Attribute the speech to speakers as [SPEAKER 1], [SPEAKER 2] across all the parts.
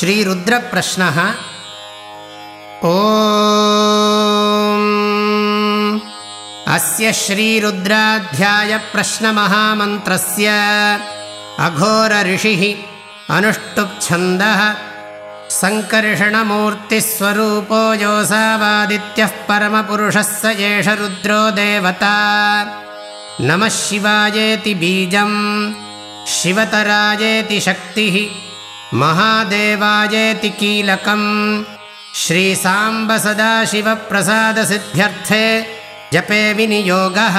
[SPEAKER 1] श्रीरुद्रप्रश्नः। ओ अस्य श्रीरुद्राध्यायप्रश्नमहामन्त्रस्य अघोरऋषिः अनुष्टुप्छन्दः। सङ्कर्षणमूर्तिस्वरूपो योऽसावादित्यः परमपुरुषः स एष रुद्रो देवता। नमः शिवायेति बीजम्। शिवतरायेति शक्तिः महादेवायेति कीलकम्। श्रीसाम्ब सदाशिवप्रसादसिद्ध्यर्थे जपे विनियोगः।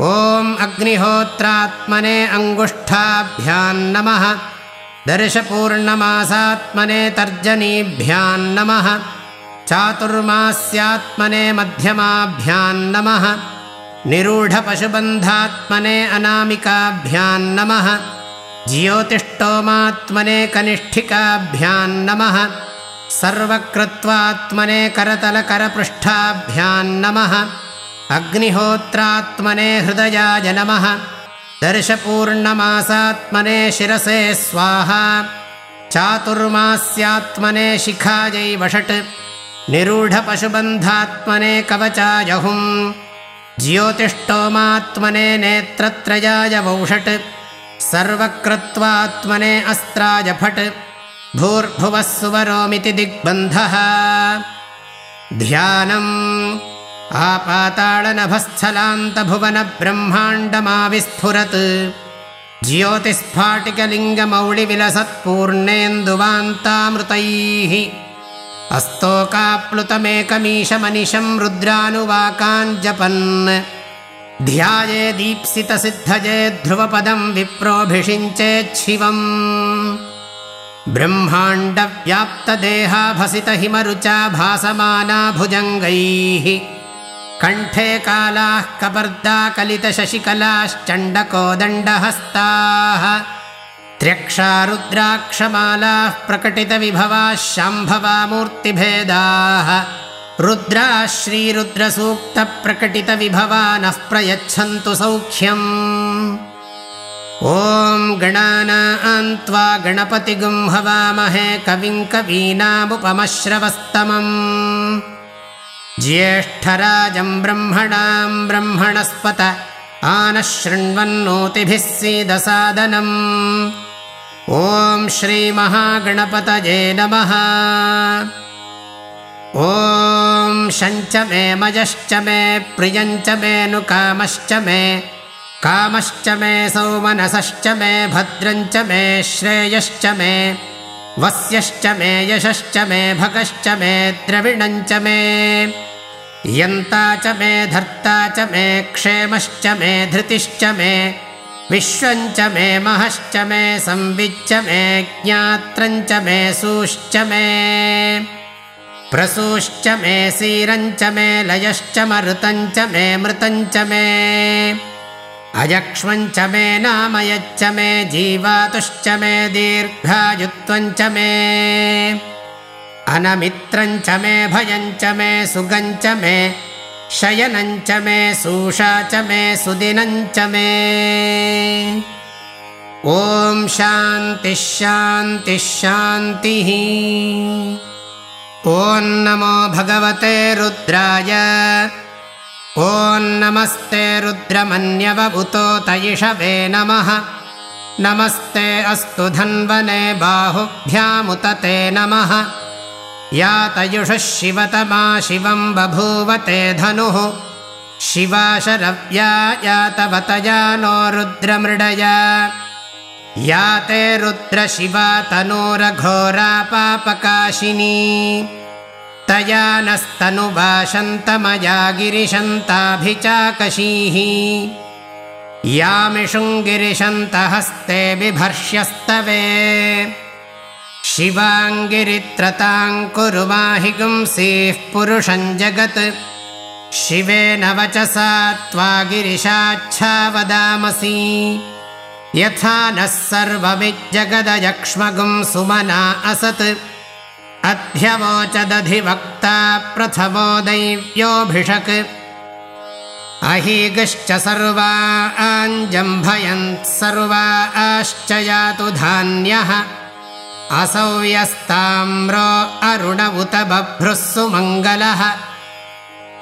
[SPEAKER 1] ॐ अग्निहोत्रात्मने अङ्गुष्ठाभ्यान्नमः दर्शपूर्णमासात्मने तर्जनीभ्यान्नमः चातुर्मास्यात्मने मध्यमाभ्यान्नमः निरूढपशुबन्धात्मने अनामिकाभ्यान्नमः ज्योतिष्टोमात्मने कनिष्ठिकाभ्यान्नमः सर्वकृत्वात्मने करतलकरपृष्ठाभ्यान्नमः अग्निहोत्रात्मने हृदयाय नमः। दर्शपूर्णमासात्मने शिरसे स्वाहा। चातुर्मास्यात्मने शिखायै वषट्। निरूढपशुबन्धात्मने कवचायहुम्। ज्योतिष्टोमात्मने नेत्रत्रयाय वौषट् सर्वकृत्वात्मने अस्त्राय फट्। भूर्भुवः सुवरोमिति दिग्बन्धः। ध्यानम्। आपाताळनभस्थलान्तभुवनब्रह्माण्डमाविस्फुरत्। ज्योतिस्फाटिकलिङ्गमौळिविलसत्पूर्णेन्दुवान्तामृतैः अस्तोकाप्लुतमेकमीशमनिशं रुद्रानुवाकाञ्जपन् ध्याये दीप्सितसिद्धये ध्रुवपदं विप्रोभिषिञ्चेच्छिवम् ब्रह्माण्डव्याप्तदेहाभसितहिमरुचा भासमाना भुजङ्गैः। कण्ठे कालाः कपर्दाकलितशशिकलाश्चण्डकोदण्डहस्ताः त्र्यक्षारुद्राक्षमालाः प्रकटितविभवाः शाम्भवामूर्तिभेदाः। रुद्राः श्रीरुद्रसूक्तप्रकटितविभवा नः प्रयच्छन्तु सौख्यम्। ॐ गणानान्त्वा गणपतिगुं हवामहे कविम् कवीनामुपमश्रवस्तमम्। ज्येष्ठराजम् ब्रह्मणाम् ब्रह्मणस्पत आनः शृण्वन्नोतिभिः सीदसादनम्। ॐ श्रीमहागणपतये नमः ॐ शञ्च मे मयश्च मे प्रियञ्च मेऽनुकामश्च मे कामश्च मे सौमनसश्च मे भद्रञ्च मे श्रेयश्च मे वस्यश्च मे यशश्च मे भगश्च मे द्रविणञ्च मे यन्ता च मे धर्ता च मे क्षेमश्च मे धृतिश्च मे विश्वञ्च मे महश्च मे संविच्च मे ज्ञात्रञ्च मे सूश्च मे प्रसूश्च मे सीरञ्च मे लयश्च मरुतञ्च मे मृतञ्च मे। अयक्ष्मञ्च मे नामयच्च मे जीवातुश्च मे मे। अनमित्रञ्च मे भयञ्च मे सुगञ्च मे शयनञ्च मे सूषा च मे सुदिनञ्च मे। शान्तिः शान्तिः शान्तिः ॐ नमो भगवते रुद्राय। ॐ नमस्ते रुद्रमन्यवभुतो तयिषवे नमः। नमस्ते अस्तु धन्वने बाहुभ्यामुतते नमः। या तयुषः शिवतमा शिवं बभूवते धनुः। शिवाशरव्या यातवतया नो रुद्रमृडया या ते रुद्रशिवा तनूरघोरा पापकाशिनी तया नस्तनुभाषन्तमया गिरिशन्ताभिचाकशीः। यामिषुङ्गिरिशन्तहस्ते बिभर्ष्यस्तवे। शिवाङ्गिरित्रताङ्कुरुमाहि गुंसीः पुरुषं जगत्। शिवेन वचसा त्वा गिरिशाच्छा वदामसि यथा नः सर्वमिज्जगदयक्ष्मगुं सुमना असत्। अध्यवोचदधिवक्ता प्रथमो दैव्योऽभिषक्। अहीगश्च सर्वा आञ्जम्भयन् सर्वा आश्च यातु धान्यः। असौयस्ताम्रो अरुण उत बभ्रुः सुमङ्गलः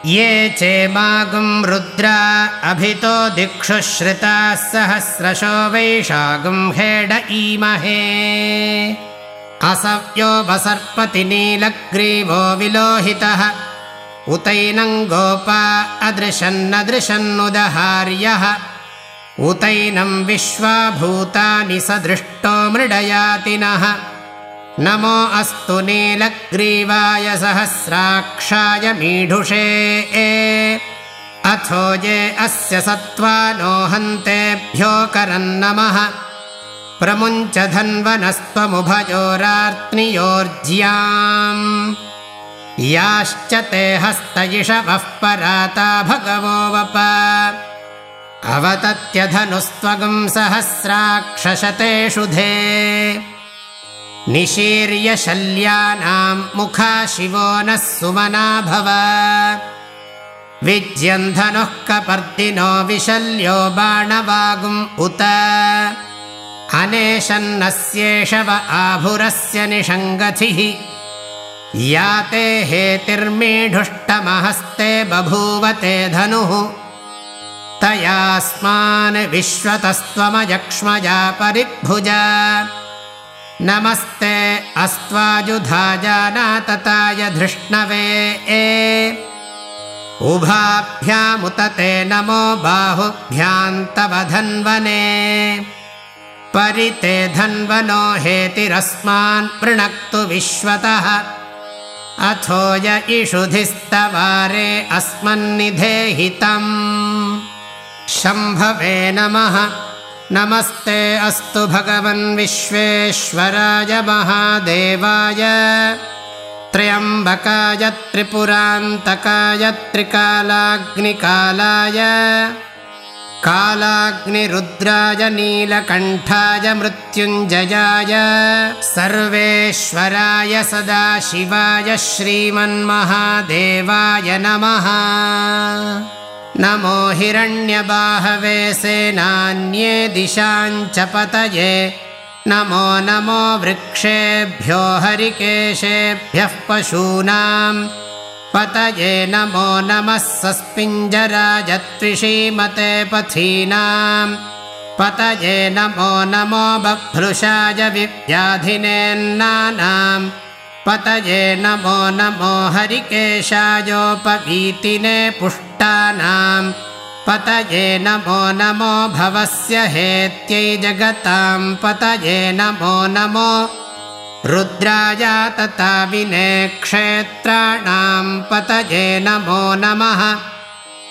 [SPEAKER 1] ये चेमागुं रुद्रा अभितो दिक्षु श्रिताः सहस्रशो वैशागुं हेड ईमहे। असव्यो वसर्पति नीलग्रीवो विलोहितः। उतैनं गोपा अदृशन्नदृशन्नुदहार्यः। उतैनं विश्वाभूतानि स दृष्टो मृडयातिनः नमो अस्तु नीलग्रीवाय सहस्राक्षाय मीढुषे। अथो ये अस्य सत्त्वा नो हन्तेभ्यो करन्नमः। प्रमुञ्च धन्वनस्त्वमुभयोरार्त्नियोर्ज्याम् याश्च ते हस्तयिषवः पराता भगवो वप। अवतत्यधनुस्त्वगं सहस्राक्षशतेषु धे निशीर्यशल्यानां मुखा शिवो नः सुमना भव। विज्यन्धनुः कपर्दिनो विशल्यो बाणवागुम् उत। अनेशन्नस्येषव आभुरस्य निषङ्गथिः। या ते हेतिर्मीढुष्टमहस्ते बभूवते धनुः। तयास्मान् विश्वतस्त्वमयक्ष्मजा परिभुज नमस्ते अस्त्वाजुधाजानातताय धृष्णवे ए। उभाभ्यामुत ते नमो बाहुभ्यान्तवधन्वने। परिते धन्वनो हेतिरस्मान् पृणक्तु विश्वतः। अथो य इषुधिस्तवारे अस्मन्निधेहितम्। शम्भवे नमः नमस्ते अस्तु भगवन् विश्वेश्वराय महादेवाय। त्र्यम्बकाय त्रिपुरान्तकाय त्रिकालाग्निकालाय। कालाग्निरुद्राय नीलकण्ठाय मृत्युञ्जयाय। सर्वेश्वराय सदाशिवाय श्रीमन्महादेवाय नमः नमो हिरण्यबाहवे सेनान्ये दिशाञ्च पतये। नमो नमो वृक्षेभ्यो हरिकेशेभ्यः पशूनाम् पतये नमो नमः सस्मिञ्जराजत्विषीमते पथीनाम् पतये नमो नमो बभ्रुषाय विव्याधिनेन्नानाम् पतये नमो नमो हरिकेशायोपवीतिने पतये नमो नमो भवस्य हेत्यै जगतां पतये नमो नमो रुद्राया तथा विने क्षेत्राणां पतये नमो नमः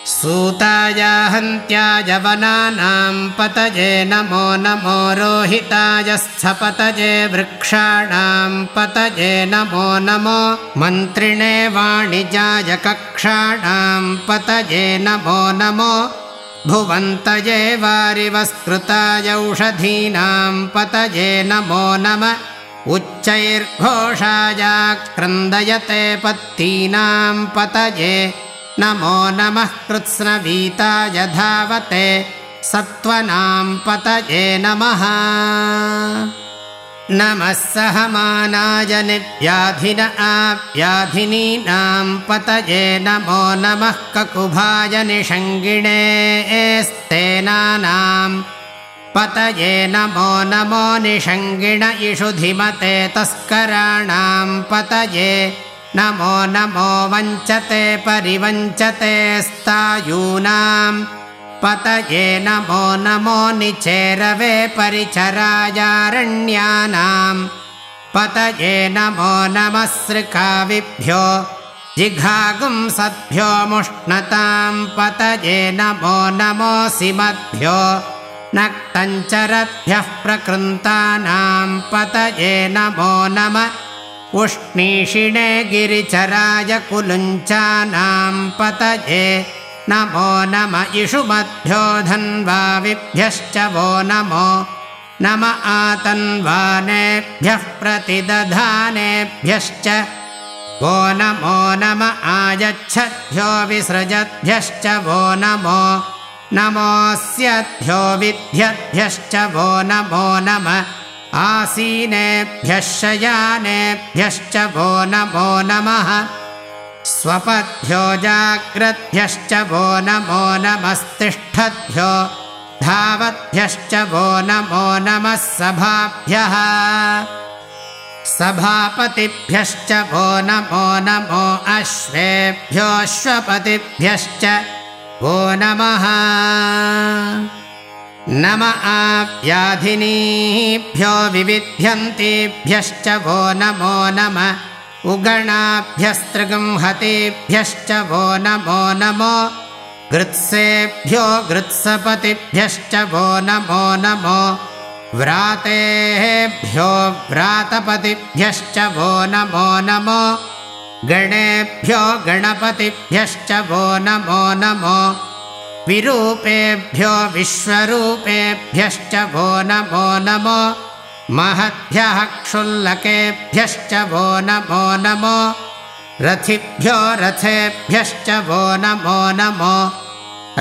[SPEAKER 1] सूतायाहन्त्याय वनानां पतये नमो नमो रोहिताय स्थपतये वृक्षाणां पतये नमो नमो मन्त्रिणे वाणिजाय कक्षाणां पतये नमो नमो भुवन्तये वारिवस्कृताय औषधीनां पतये नमो नमः उच्चैर्घोषायाक्रन्दयते पत्तीनां पतये नमो नमः कृत्स्नवीताय धावते सत्त्वनां पतये नमः। नमः सहमानाय निव्याधिन आव्याधिनीनां पतये नमो नमः ककुभाय निषङ्गिणे एस्तेनानाम् पतये नमो नमो निषङ्गिण इषुधिमते तस्कराणां पतये नमो नमो वञ्चते परिवञ्चते स्तायूनां पतये नमो नमो निचेरवे परिचरायारण्यानां। पतये नमो नमस्ृकाविभ्यो जिघागुंसद्भ्यो मुष्णतां पतये नमो नमोऽसिमद्भ्यो नक्तञ्चरद्भ्यः प्रकृन्तानां। पतये नमो नम उष्णीषिणे गिरिचराय कुलुञ्चानां पतये नमो नम इषुमद्भ्यो धन्वाविभ्यश्च वो नमो नम आतन्वानेभ्यः प्रतिदधानेभ्यश्च वो नमो नम आयच्छद्भ्यो विसृजद्भ्यश्च वो नमो नमोऽस्यभ्यो विद्यद्भ्यश्च वो नमो नम आसीनेभ्यः शयानेभ्यश्च वो नमो नमः। स्वपद्भ्यो जाग्रद्भ्यश्च वो नमो नमस्तिष्ठद्भ्यो। धावद्भ्यश्च वो नमो नमः सभाभ्यः। सभापतिभ्यश्च वो नमो नमो अश्वेभ्योऽश्वपतिभ्यश्च वो नमः नम आप्याधिनीभ्यो विविध्यन्तेभ्यश्च वो नमो नम। उगणाभ्यस्तृगंहतेभ्यश्च वो नमो नमो। गृत्सेभ्यो गृत्सपतिभ्यश्च वो नमो नमो। व्रातेभ्यो व्रातपतिभ्यश्च वो नमो नमो। गणेभ्यो गणपतिभ्यश्च वो नमो नमो विरूपेभ्यो विश्वरूपेभ्यश्च वो नमो नमो। महद्भ्यः क्षुल्लकेभ्यश्च वो नमो नमो। रथिभ्यो रथेभ्यश्च वो नमो नमो।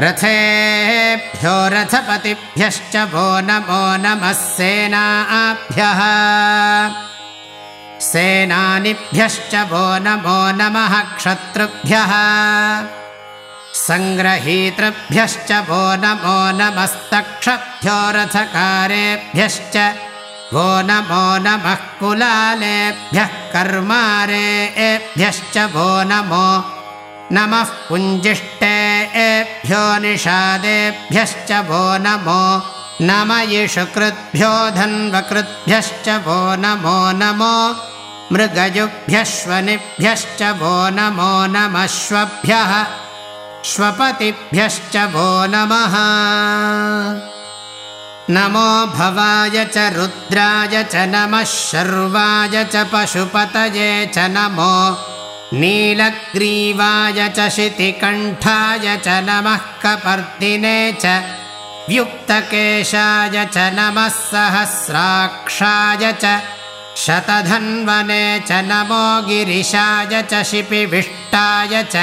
[SPEAKER 1] रथेभ्यो रथपतिभ्यश्च वो नमो नमः सेनाभ्यः। सेनानिभ्यश्च वो नमो नमः क्षत्रुभ्यः सङ्ग्रहीतृभ्यश्च वो नमो नमस्तक्षभ्यो रथकारेभ्यश्च वो नमो नमः कुलालेभ्यः कर्मारे एभ्यश्च वो नमो नमः पुञ्जिष्टे एभ्यो निषादेभ्यश्च वो नमो नम इषुकृद्भ्यो धन्वकृद्भ्यश्च वो नमो नमो मृगयुभ्यश्वनिभ्यश्च वो नमो नमश्वभ्यः श्वपतिभ्यश्च वो नमः। नमो भवाय च रुद्राय च नमः शर्वाय च पशुपतये च नमो नीलग्रीवाय च शितिकण्ठाय च नमः कपर्दिने च व्युक्तकेशाय च नमः सहस्राक्षाय च शतधन्वने च नमो गिरिशाय च शिपिविष्टाय च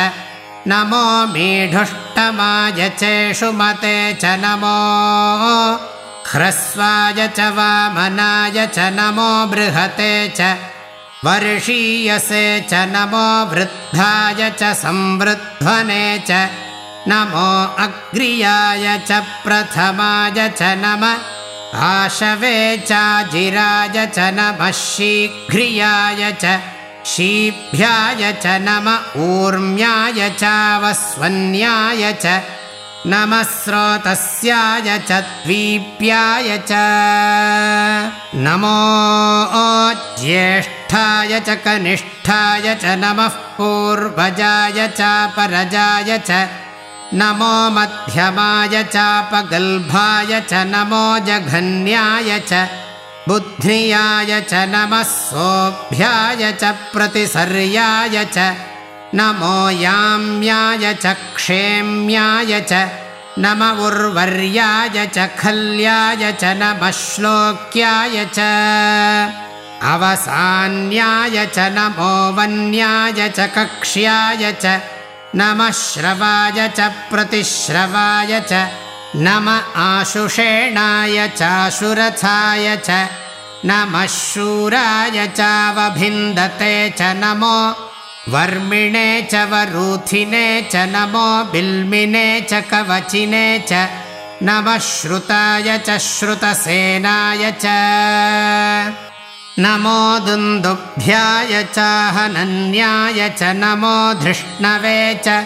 [SPEAKER 1] नमो मीढुष्टमाय चेषुमते च नमो ह्रस्वाय च वामनाय च नमो बृहते च वर्षीयसे च नमो वृद्धाय च संवृध्वने च नमो अग्र्याय च प्रथमाय च नम आशवे चाजिराय च नमः शीघ्रियाय च शीभ्याय च नम ऊर्म्याय चावस्वन्याय च नमः स्रोतस्याय च द्वीप्याय च नमो ज्येष्ठाय च कनिष्ठाय च नमः पूर्वजाय चापरजाय च नमो मध्यमाय चापगल्भाय च नमो जघन्याय च बुद्ध्याय च नमः सोऽभ्याय च प्रतिसर्याय च नमो याम्याय च क्षेम्याय च नम उर्वर्याय च खल्याय च नमः श्लोक्याय च अवसान्याय च नमो वन्याय च कक्ष्याय च नमः श्रवाय च प्रतिश्रवाय च नम आशुषेणाय चाशुरथाय च नमः शूराय चावभिन्दते च नमो वर्मिणे च वरूथिने च नमो बिल्मिने च कवचिने च नमः श्रुताय च श्रुतसेनाय च। नमो दुन्दुभ्याय चाहनन्याय च नमो धृष्णवे च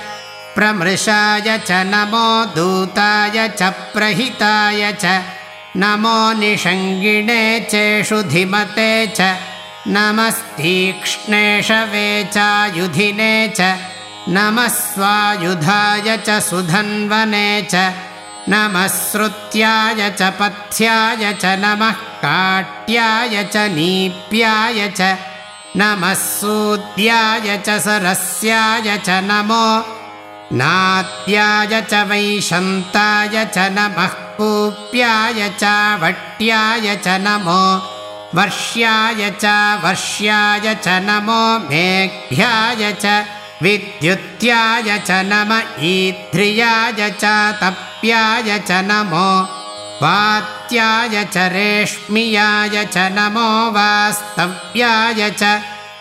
[SPEAKER 1] प्रमृषाय च नमो दूताय च प्रहिताय च नमो निषङ्गिणे चेषु धिमते च नमस्तीक्ष्णेषवे चायुधिने च नमः स्वायुधाय च सुधन्वने च नमः श्रुत्याय च पथ्याय च नमः काट्याय च नीप्याय च नमः सूद्याय च सरस्याय च नमो नात्याय च वैशन्ताय च नमः कूप्याय च वट्याय च नमो वर्ष्याय च वर्ष्याय च नमो मेघ्याय च विद्युत्याय च नम ईध्रियाय च तप्याय च नमो वात्याय च रेष्मियाय च नमो वास्तव्याय च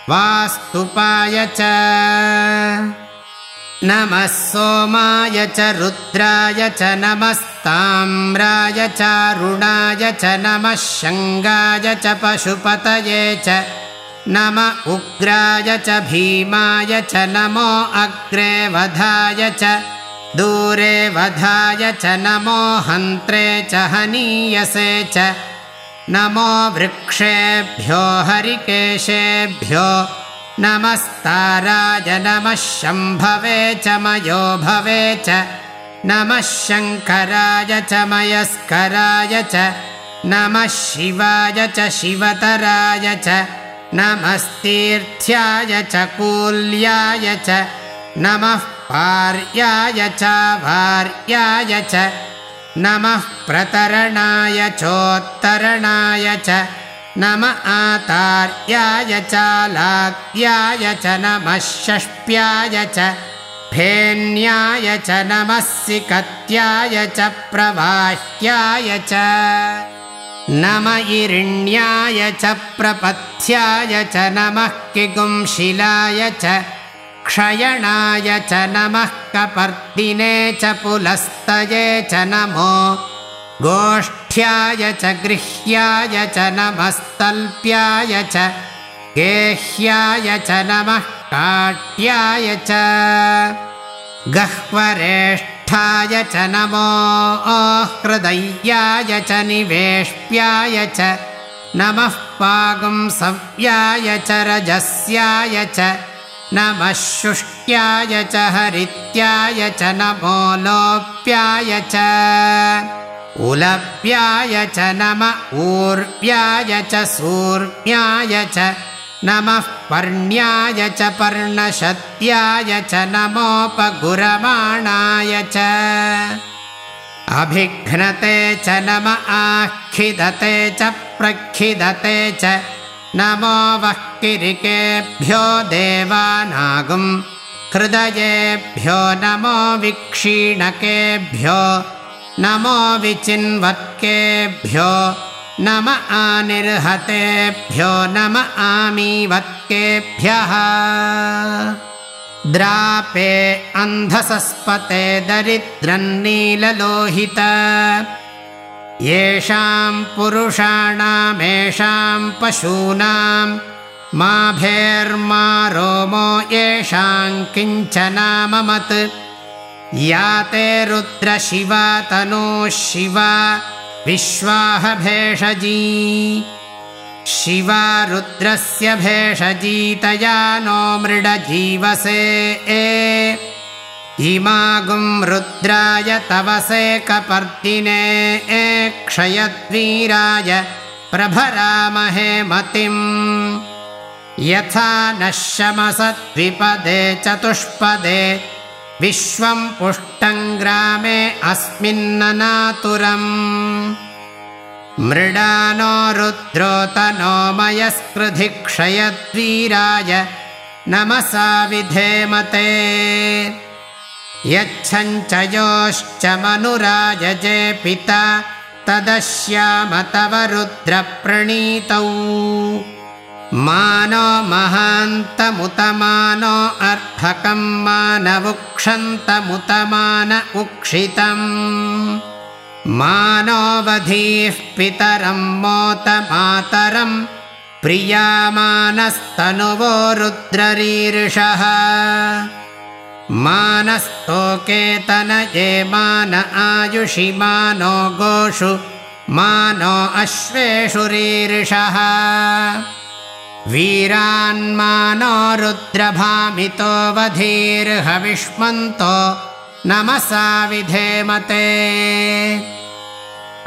[SPEAKER 1] वास्तुपाय च नमः सोमाय च रुद्राय च नमस्ताम्राय चारुणाय च नमः शङ्गाय च पशुपतये च नम उग्राय च भीमाय च नमो अग्रे वधाय च दूरे वधाय च नमो हन्त्रे च हनीयसे च नमो वृक्षेभ्यो हरिकेशेभ्यो नमस्ताराय नमः शम्भवे च मयो भवे च। नमः शङ्कराय च मयस्कराय च। नमः शिवाय च शिवतराय च। नमस्तीर्थ्याय च कूल्याय च। नमः पार्याय च भार्याय च। नमः प्रतरणाय चोत्तरणाय च नम आतार्याय चालाक्याय च नमः षष्प्याय च फेन्याय च नमः सिकत्याय च प्रवाह्याय च नम इरिण्याय च प्रपथ्याय च नमः किगुंशिलाय च क्षयणाय च नमः कपर्दिने च पुलस्तये च नमो गोष्ठ्याय च गृह्याय च नमस्तल्प्याय च गेह्याय च नमः काट्याय च। गह्वरेष्ठाय च नमो हृदय्याय च निवेष्प्याय च नमः पागुंसव्याय च रजस्याय च नमः शुष्ट्याय च हरित्याय च नमो लोप्याय च उलप्याय च नम ऊर्व्याय च सूर्म्याय च नमः पर्ण्याय च पर्णशत्याय च नमोपगुरमाणाय च। अभिघ्नते च नम आखिदते च प्रखिदते च नमो वः किरिकेभ्यो देवानागुम् हृदयेभ्यो नमो विक्षीणकेभ्यो नमो विचिन्वत्केभ्यो नम आनिर्हतेभ्यो नम आमीवत्केभ्यः। द्रापे अन्धसस्पते दरिद्रन्नीललोहित येषां पुरुषाणामेषां पशूनां माभेर्मा रोमो येषां किञ्चनाममत् या ते रुद्रशिवा तनूः शिवा विश्वाह भेषजी। शिवा रुद्रस्य भेषजीतया नो मृडजीवसे। इमागुं रुद्राय तवसे कपर्दिने क्षयद्वीराय प्रभरामहे मतिम्। यथा नः शमसद्विपदे चतुष्पदे विश्वं पुष्टङ्ग्रामे अस्मिन्ननातुरम्। मृडानो रुद्रोतनो मयस्कृधिक्षयद्वीराय नमसा विधेमते। यच्छञ्चयोश्च मनुराजजे पिता तदश्याम तव रुद्रप्रणीतौ मानो महान्तमुतमानो अर्भकं मानवुक्षन्तमुतमान उक्षितम्। मानोऽवधीः पितरं मोतमातरं प्रियामानस्तनुवो रुद्ररीर्षः। मानस्तोकेतनये मान आयुषि मानो गोषु मानो अश्वेषु रीर्षः वीरान्मानो रुद्रभामितो वधीर्हविष्मन्तो नमसा विधेमते।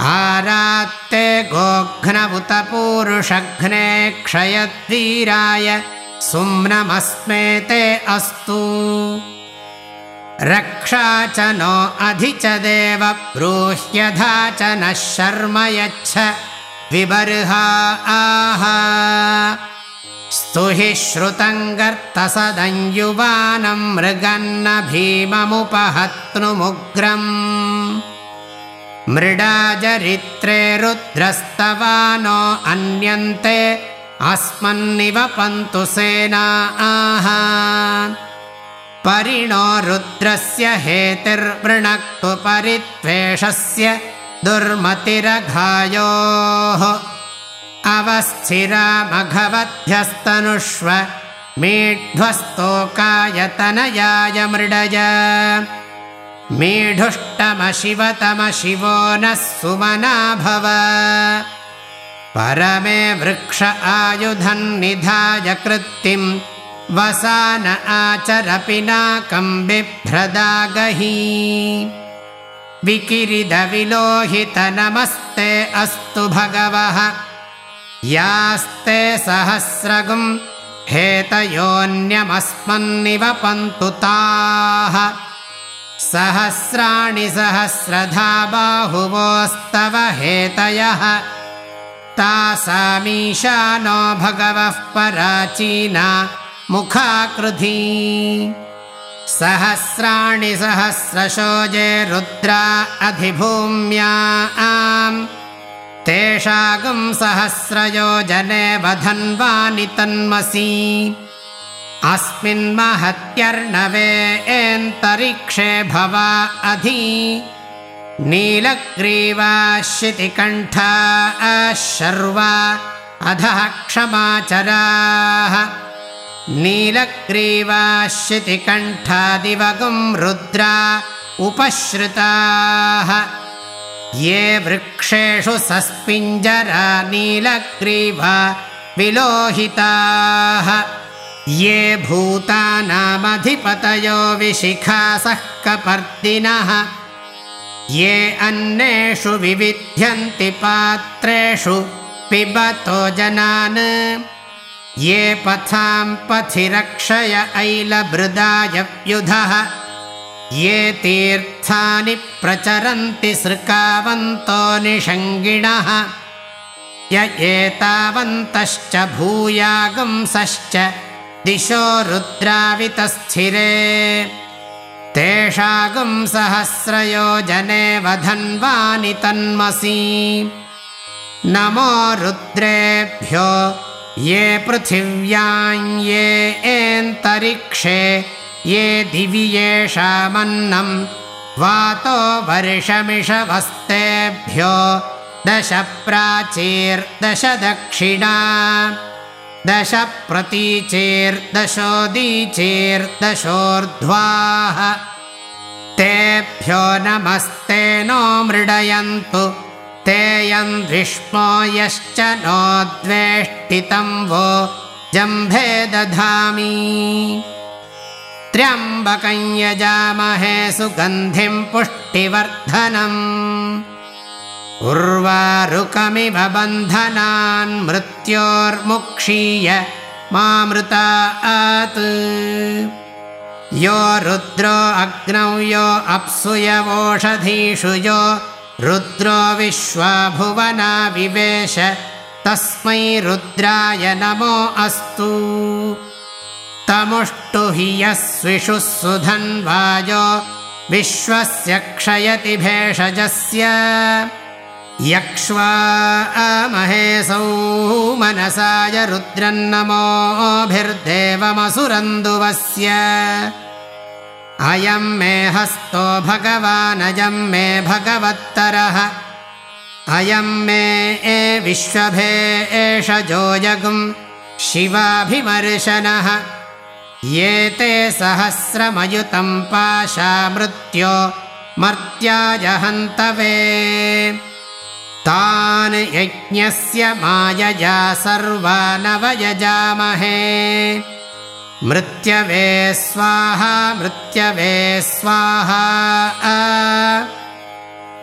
[SPEAKER 1] आरात्ते गोघ्नमुतपूरुषघ्ने क्षयद्वीराय सुम्नमस्मे ते अस्तु। रक्षा च नो अधि च देव ब्रूह्यधा च नः शर्म यच्छ विबर्हा आह स्तुहि श्रुतङ्गर्तसदञ्युवानं मृगन्न भीममुपहत्नुमुग्रम् मृडाजरित्रे रुद्रस्तवानो अन्यन्ते अस्मन्निव पन्तु सेना आह। परिणो रुद्रस्य हेतिर्वृणक्तु परित्वेषस्य दुर्मतिरघायोः अवस्थिरामघवध्यस्तनुष्व मीढ्वस्तोकायतनयाय मृडय। मीढुष्टमशिवतमशिवो नः सुमना भव परमे वृक्ष आयुधन्निधाय कृत्तिम् वसान आचरपिनाकम् बिभ्रदागही। विकिरिदविलोहितनमस्ते अस्तु भगवः यास्ते सहस्रगुम् हेतयोऽन्यमस्मन्निव पन्तुताः। सहस्राणि सहस्रधा बाहुवोस्तव हेतयः। तासामीशानो भगवः पराचीना मुखाकृधी। सहस्राणि सहस्रशोजे रुद्रा अधिभूम्या आम् तेषागुं सहस्रयोजने वधन्वानि तन्मसि। अस्मिन्महत्यर्णवे एन्तरिक्षे भवा अधि। नीलग्रीवाशितिकण्ठा शर्वा अधः क्षमाचराः। नीलग्रीवाशितिकण्ठादिवगुं रुद्रा उपश्रुताः ये वृक्षेषु सस्पिञ्जरा नीलग्रीवा विलोहिताः। ये भूतानामधिपतयो विशिखासः कपर्दिनः। ये अन्नेषु विविध्यन्ति पात्रेषु पिबतो जनान्। ये पथां पथि रक्षय ऐलभृदायव्युधः ये तीर्थानि प्रचरन्ति सृकावन्तो निषङ्गिणः। य एतावन्तश्च भूयागुंसश्च दिशो रुद्रावितस्थिरे। तेषागुं सहस्रयोजने वधन्वानि तन्मसि। नमो रुद्रेभ्यो ये पृथिव्यां ये एन्तरिक्षे ये दिवि येषामन्नं वातो वर्षमिषवस्तेभ्यो दश प्राचीर्दश दक्षिणा दश प्रतीचेर्दशोदीचेर्दशोर्ध्वाः तेभ्यो नमस्ते नो मृडयन्तु तेऽयन्द्विष्मो यश्च नोद्वेष्टितं वो जम्भे दधामि त्र्यम्बकं यजामहे सुगन्धिं पुष्टिवर्धनम्। उर्वारुकमिव बन्धनान् मृत्योर्मुक्षीय मामृतात् यो रुद्रो अग्नौ यो अप्सुयवोषधीषु यो रुद्रो विश्वाभुवना विवेश तस्मै रुद्राय नमो अस्तु तमुष्टु हि यः स्विषुः सुधन्वायो विश्वस्य क्षयति भेषजस्य। यक्ष्वा महेशौ मनसाय रुद्रन्नमोभिर्देवमसुरन्दुवस्य अयं मे हस्तो भगवानजं मे भगवत्तरः। अयं मे ए विश्वभे एष जोजगुं शिवाभिमर्शनः ये ते सहस्रमयुतं पाशामृत्यो मर्त्याजहन्तवे। तान् यज्ञस्य मायजा सर्वानवयजामहे। मृत्यवे स्वाहा मृत्यवे स्वाहा।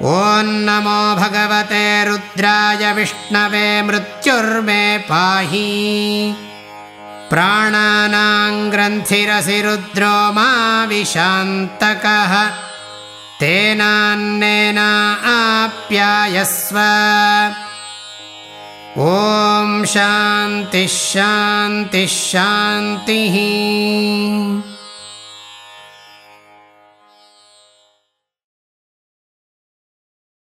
[SPEAKER 1] ॐ नमो भगवते रुद्राय विष्णवे मृत्युर्मे पाहि प्राणानाङ्ग्रन्थिरसि रुद्रो मा विशान्तकः तेनान्नेन आप्यायस्व। ॐ शान्तिः शान्तिः शान्तिः